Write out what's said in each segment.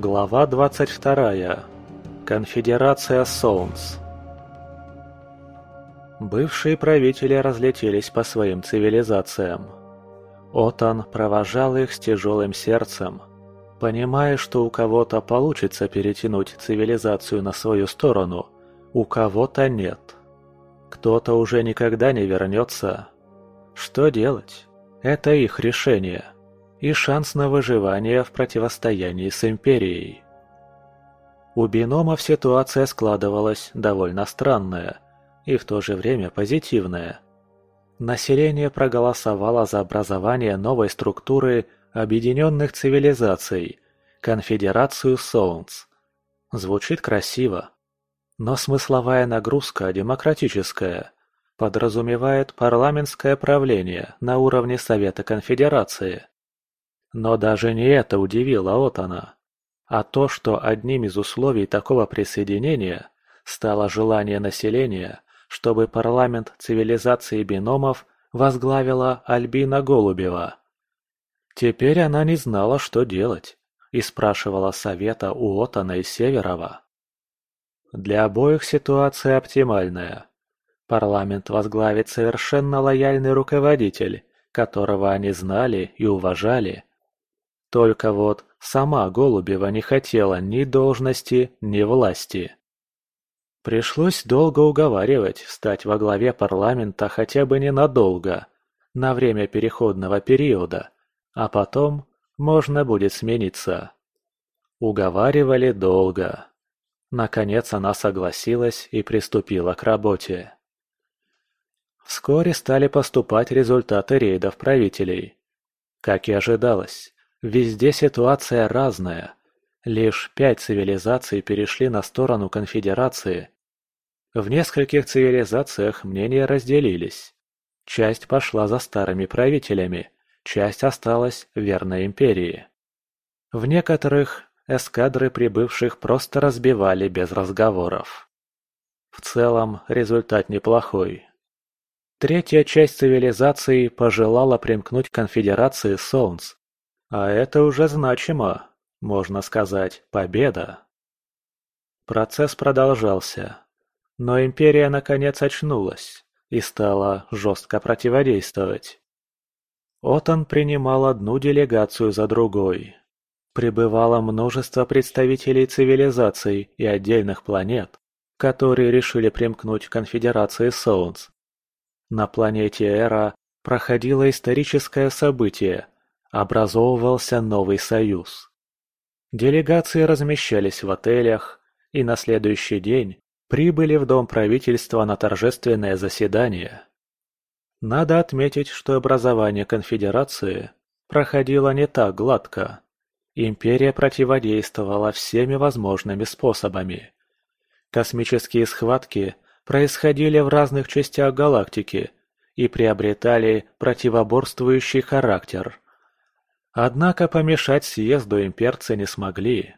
Глава 22. Конфедерация Солнц. Бывшие правители разлетелись по своим цивилизациям. Отан провожал их с тяжелым сердцем, понимая, что у кого-то получится перетянуть цивилизацию на свою сторону, у кого-то нет. Кто-то уже никогда не вернется. Что делать? Это их решение и шанс на выживание в противостоянии с Империей. У биномов ситуация складывалась довольно странная и в то же время позитивная. Население проголосовало за образование новой структуры объединенных цивилизаций – Конфедерацию Солнц. Звучит красиво, но смысловая нагрузка демократическая, подразумевает парламентское правление на уровне Совета Конфедерации. Но даже не это удивило Отана, а то, что одним из условий такого присоединения стало желание населения, чтобы парламент цивилизации биномов возглавила Альбина Голубева. Теперь она не знала, что делать, и спрашивала совета у Отана и Северова. Для обоих ситуация оптимальная. Парламент возглавит совершенно лояльный руководитель, которого они знали и уважали, только вот сама Голубева не хотела ни должности, ни власти. Пришлось долго уговаривать стать во главе парламента хотя бы ненадолго, на время переходного периода, а потом можно будет смениться. Уговаривали долго. Наконец она согласилась и приступила к работе. Вскоре стали поступать результаты рейдов правителей. Как и ожидалось, Везде ситуация разная. Лишь пять цивилизаций перешли на сторону конфедерации. В нескольких цивилизациях мнения разделились. Часть пошла за старыми правителями, часть осталась верной империи. В некоторых эскадры прибывших просто разбивали без разговоров. В целом результат неплохой. Третья часть цивилизации пожелала примкнуть к конфедерации Солнц, а это уже значимо, можно сказать, победа. Процесс продолжался, но империя наконец очнулась и стала жестко противодействовать. Отон принимал одну делегацию за другой. Прибывало множество представителей цивилизаций и отдельных планет, которые решили примкнуть к конфедерации Солнц. На планете Эра проходило историческое событие – образовывался новый союз. Делегации размещались в отелях и на следующий день прибыли в Дом правительства на торжественное заседание. Надо отметить, что образование конфедерации проходило не так гладко. Империя противодействовала всеми возможными способами. Космические схватки происходили в разных частях галактики и приобретали противоборствующий характер – Однако помешать съезду имперцы не смогли.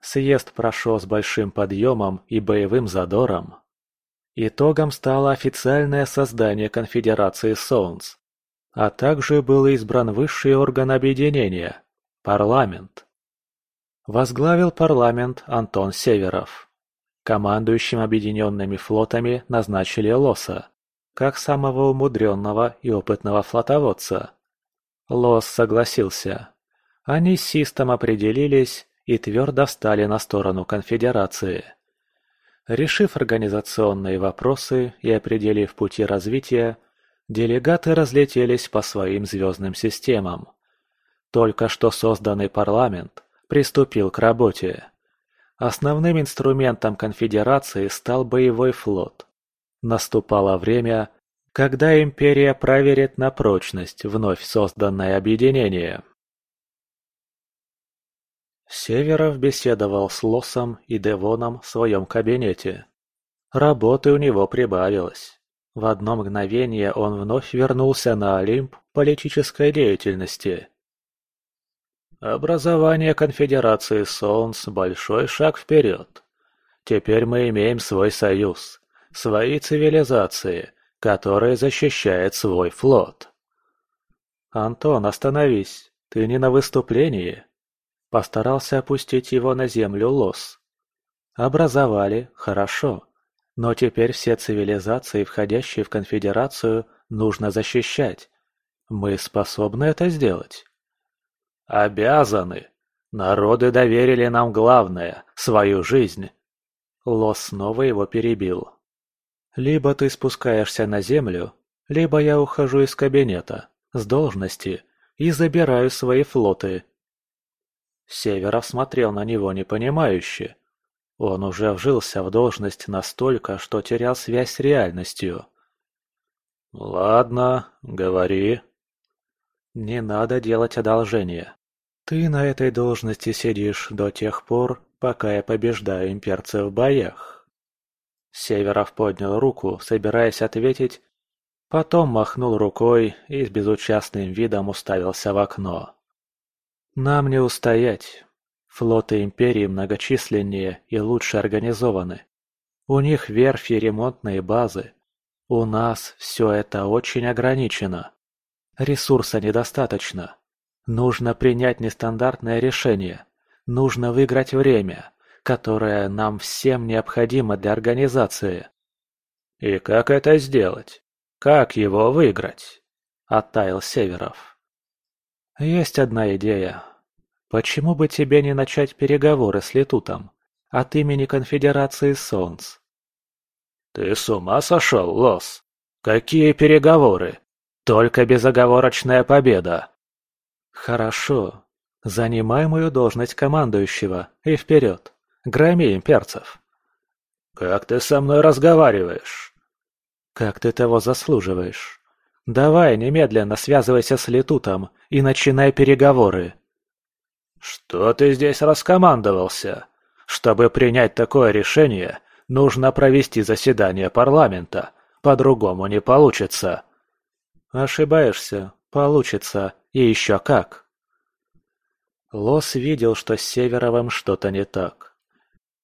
Съезд прошел с большим подъемом и боевым задором. Итогом стало официальное создание Конфедерации Солнц, а также был избран высший орган объединения – парламент. Возглавил парламент Антон Северов. Командующим объединенными флотами назначили Лоса, как самого умудренного и опытного флотоводца – Лос согласился. Они с Систом определились и твердо встали на сторону конфедерации. Решив организационные вопросы и определив пути развития, делегаты разлетелись по своим звездным системам. Только что созданный парламент приступил к работе. Основным инструментом конфедерации стал боевой флот. Наступало время, когда Империя проверит на прочность вновь созданное объединение. Северов беседовал с Лосом и Девоном в своем кабинете. Работы у него прибавилось. В одно мгновение он вновь вернулся на Олимп политической деятельности. Образование Конфедерации Солнц – большой шаг вперед. Теперь мы имеем свой союз, свои цивилизации – который защищает свой флот. «Антон, остановись, ты не на выступлении!» Постарался опустить его на землю лос. Образовали, хорошо. Но теперь все цивилизации, входящие в конфедерацию, нужно защищать. Мы способны это сделать? Обязаны. Народы доверили нам главное – свою жизнь. Лос снова его перебил. Либо ты спускаешься на землю, либо я ухожу из кабинета, с должности, и забираю свои флоты. Северов смотрел на него непонимающе. Он уже вжился в должность настолько, что терял связь с реальностью. «Ладно, говори». «Не надо делать одолжение. Ты на этой должности сидишь до тех пор, пока я побеждаю имперцев в боях». Северов поднял руку, собираясь ответить, потом махнул рукой и с безучастным видом уставился в окно. «Нам не устоять. Флоты Империи многочисленнее и лучше организованы. У них верфи и ремонтные базы. У нас все это очень ограничено. Ресурса недостаточно. Нужно принять нестандартное решение. Нужно выиграть время, которое нам всем необходимо для организации. И как это сделать? Как его выиграть? Оттаял Северов. Есть одна идея. Почему бы тебе не начать переговоры с Летутом от имени Конфедерации Солнц? Ты с ума сошел, Лос? Какие переговоры? Только безоговорочная победа. Хорошо. Занимай мою должность командующего и вперед. Громи имперцев. Как ты со мной разговариваешь? Как ты того заслуживаешь. Давай немедленно связывайся с Летутом и начинай переговоры. Что ты здесь раскомандовался? Чтобы принять такое решение, нужно провести заседание парламента. По-другому не получится. Ошибаешься. Получится. И еще как. Лос видел, что с Северовым что-то не так.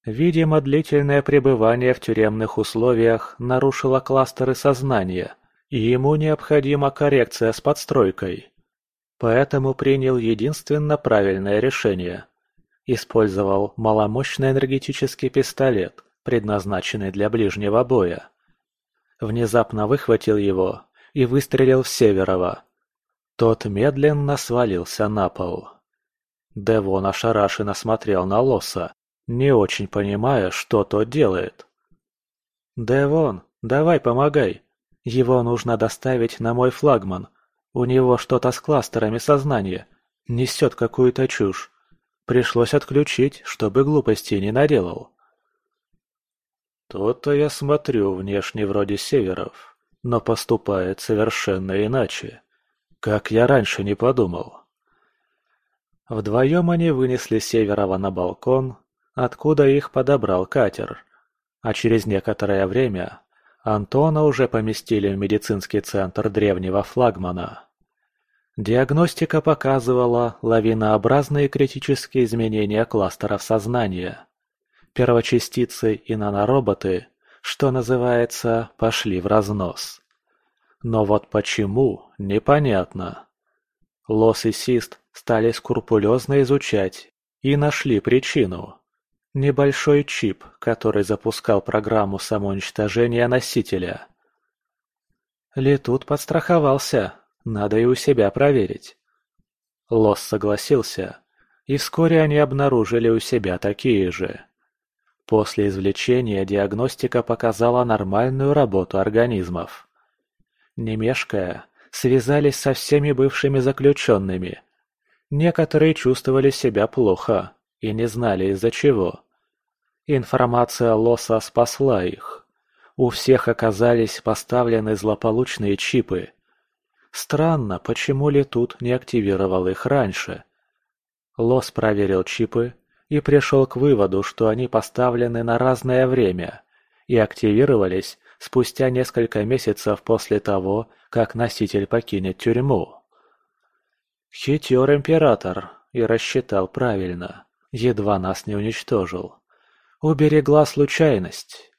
Видимо, длительное пребывание в тюремных условиях нарушило кластеры сознания, и ему необходима коррекция с подстройкой. Поэтому принял единственно правильное решение. Использовал маломощный энергетический пистолет, предназначенный для ближнего боя. Внезапно выхватил его и выстрелил в Северова. Тот медленно свалился на пол. Девон ошарашенно смотрел на Лоса, не очень понимая, что тот делает. «Девон, давай помогай. Его нужно доставить на мой флагман. У него что-то с кластерами сознания. Несет какую-то чушь. Пришлось отключить, чтобы глупостей не наделал. То-то я смотрю внешне вроде северов, но поступает совершенно иначе. Как я раньше не подумал. Вдвоем они вынесли Северова на балкон, откуда их подобрал катер. А через некоторое время Антона уже поместили в медицинский центр древнего флагмана. Диагностика показывала лавинообразные критические изменения кластеров сознания. Первочастицы и нанороботы, что называется, пошли в разнос. Но вот почему, непонятно. Лос и Сист стали скрупулезно изучать и нашли причину. Небольшой чип, который запускал программу самоуничтожения носителя. Летут подстраховался, надо и у себя проверить. Лос согласился, и вскоре они обнаружили у себя такие же. После извлечения диагностика показала нормальную работу организмов. Не мешкая, связались со всеми бывшими заключенными. Некоторые чувствовали себя плохо и не знали из-за чего. Информация Лоса спасла их. У всех оказались поставлены злополучные чипы, Странно, почему Летут не активировал их раньше. Лос проверил чипы и пришел к выводу, что они поставлены на разное время и активировались спустя несколько месяцев после того, как носитель покинет тюрьму. Хитер император и рассчитал правильно, едва нас не уничтожил. Уберегла случайность.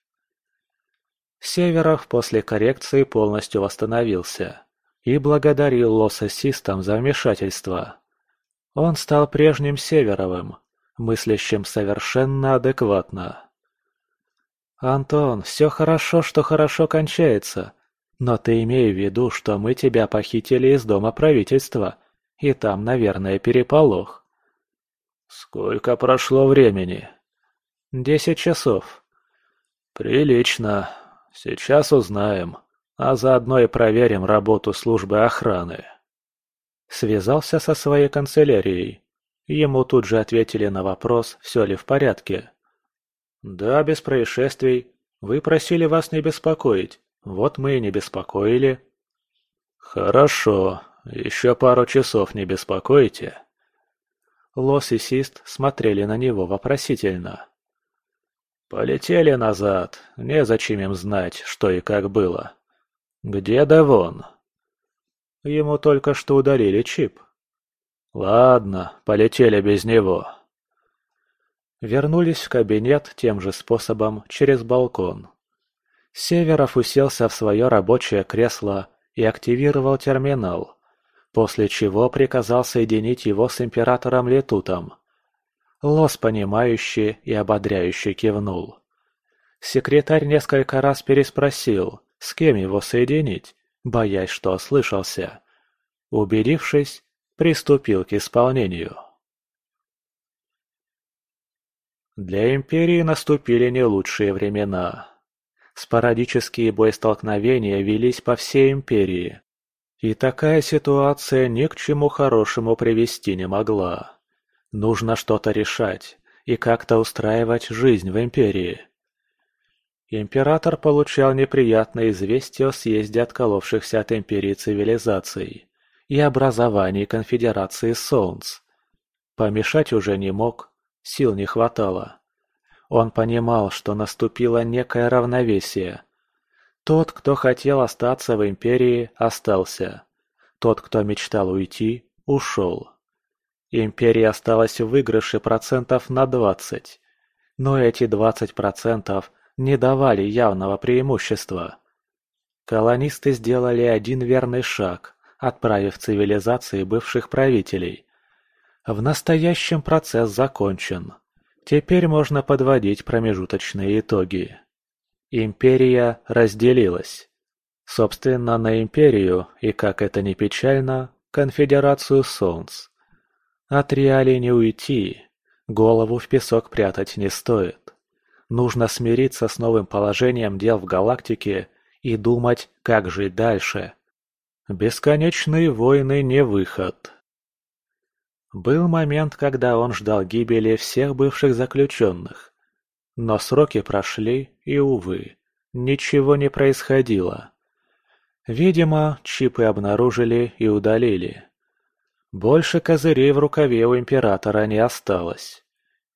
Северов после коррекции полностью восстановился и благодарил Лос-Ассистам за вмешательство. Он стал прежним Северовым, мыслящим совершенно адекватно. «Антон, все хорошо, что хорошо кончается, но ты имей в виду, что мы тебя похитили из дома правительства, и там, наверное, переполох». «Сколько прошло времени?» «Десять часов». «Прилично. Сейчас узнаем, а заодно и проверим работу службы охраны». Связался со своей канцелярией. Ему тут же ответили на вопрос, все ли в порядке. «Да, без происшествий. Вы просили вас не беспокоить. Вот мы и не беспокоили». «Хорошо. Еще пару часов не беспокойте». Лос и Сист смотрели на него вопросительно. «Полетели назад. Незачем им знать, что и как было. Где Давон?» Ему только что удалили чип. Ладно, полетели без него. Вернулись в кабинет тем же способом, через балкон. Северов уселся в свое рабочее кресло и активировал терминал, после чего приказал соединить его с императором Летутом. Лос, понимающе и ободряюще кивнул. Секретарь несколько раз переспросил, с кем его соединить, боясь, что ослышался. Убедившись, приступил к исполнению. Для Империи наступили не лучшие времена. Спорадические боестолкновения велись по всей Империи. И такая ситуация ни к чему хорошему привести не могла. Нужно что-то решать и как-то устраивать жизнь в Империи. Император получал неприятное известие о съезде отколовшихся от Империи цивилизаций и образовании Конфедерации Солнц. Помешать уже не мог, сил не хватало. Он понимал, что наступило некое равновесие. Тот, кто хотел остаться в Империи, остался. Тот, кто мечтал уйти, ушел. Империя осталась в выигрыше процентов на 20. Но эти 20 процентов не давали явного преимущества. Колонисты сделали один верный шаг, отправив цивилизации бывших правителей. В настоящем процесс закончен. Теперь можно подводить промежуточные итоги. Империя разделилась. Собственно, на империю и, как это ни печально, конфедерацию солнц. От реалий не уйти, голову в песок прятать не стоит. Нужно смириться с новым положением дел в галактике и думать, как жить дальше. Бесконечные войны не выход. Был момент, когда он ждал гибели всех бывших заключенных. Но сроки прошли, и, увы, ничего не происходило. Видимо, чипы обнаружили и удалили. Больше козырей в рукаве у императора не осталось.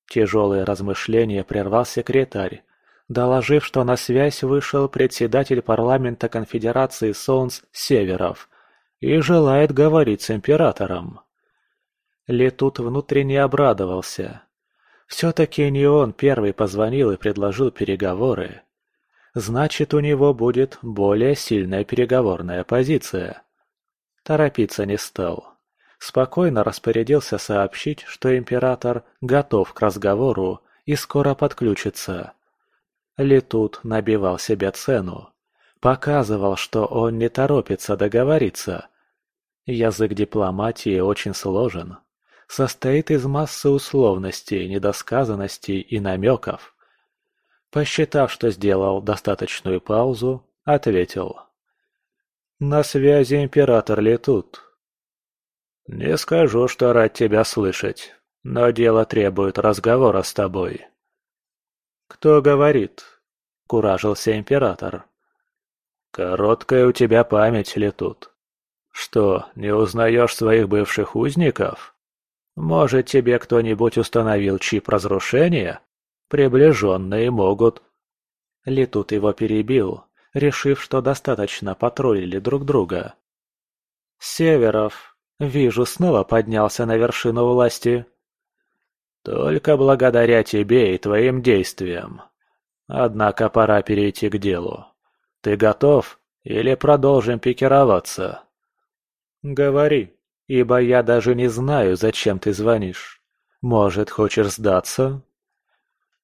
Тяжелые размышления прервал секретарь, доложив, что на связь вышел председатель парламента конфедерации Солнц Северов и желает говорить с императором. Летут внутренне обрадовался. Все-таки не он первый позвонил и предложил переговоры. Значит, у него будет более сильная переговорная позиция. Торопиться не стал. Спокойно распорядился сообщить, что император готов к разговору и скоро подключится. Летут набивал себе цену. Показывал, что он не торопится договориться. Язык дипломатии очень сложен. Состоит из массы условностей, недосказанностей и намеков. Посчитав, что сделал достаточную паузу, ответил. «На связи император Летут. «Не скажу, что рад тебя слышать, но дело требует разговора с тобой». «Кто говорит?» — куражился император. «Короткая у тебя память, Летут. Что, не узнаешь своих бывших узников? Может, тебе кто-нибудь установил чип разрушения? Приближенные могут...» Летут его перебил, решив, что достаточно потроллили друг друга. «Северов, вижу, снова поднялся на вершину власти. Только благодаря тебе и твоим действиям. Однако пора перейти к делу. Ты готов или продолжим пикироваться? Говори, ибо я даже не знаю, зачем ты звонишь. Может, хочешь сдаться?»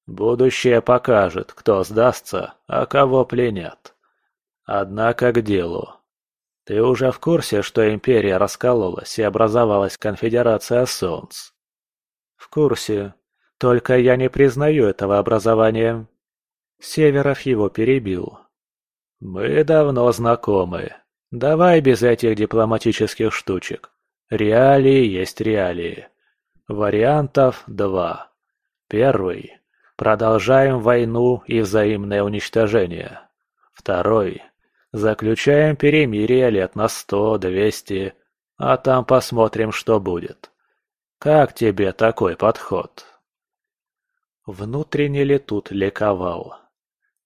«Будущее покажет, кто сдастся, а кого пленят. Однако к делу. Ты уже в курсе, что Империя раскололась и образовалась Конфедерация Солнц?» «В курсе. Только я не признаю этого образования». Северов его перебил. «Мы давно знакомы. Давай без этих дипломатических штучек. Реалии есть реалии. Вариантов два. Первый. Продолжаем войну и взаимное уничтожение. Второй. Заключаем перемирие лет на сто-двести, а там посмотрим, что будет. Как тебе такой подход? Внутренне ли тут ликовал.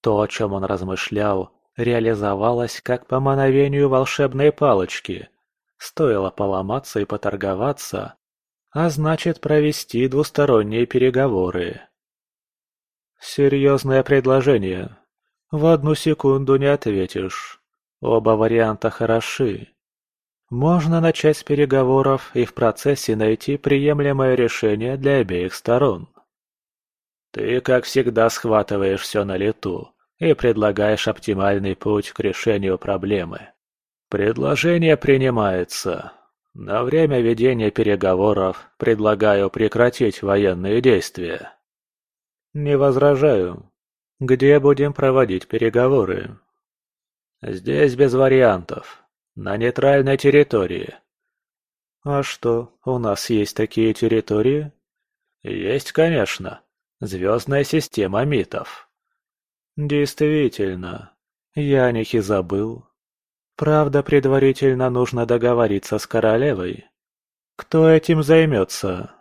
То, о чем он размышлял, реализовалось как по мановению волшебной палочки. Стоило поломаться и поторговаться, а значит провести двусторонние переговоры. Серьезное предложение. В одну секунду не ответишь. Оба варианта хороши. Можно начать с переговоров и в процессе найти приемлемое решение для обеих сторон. Ты, как всегда, схватываешь все на лету и предлагаешь оптимальный путь к решению проблемы. Предложение принимается. На время ведения переговоров предлагаю прекратить военные действия. Не возражаю. Где будем проводить переговоры? Здесь без вариантов. На нейтральной территории. А что, у нас есть такие территории? Есть, конечно. Звездная система митов. Действительно. Я о них и забыл. Правда, предварительно нужно договориться с королевой. Кто этим займется?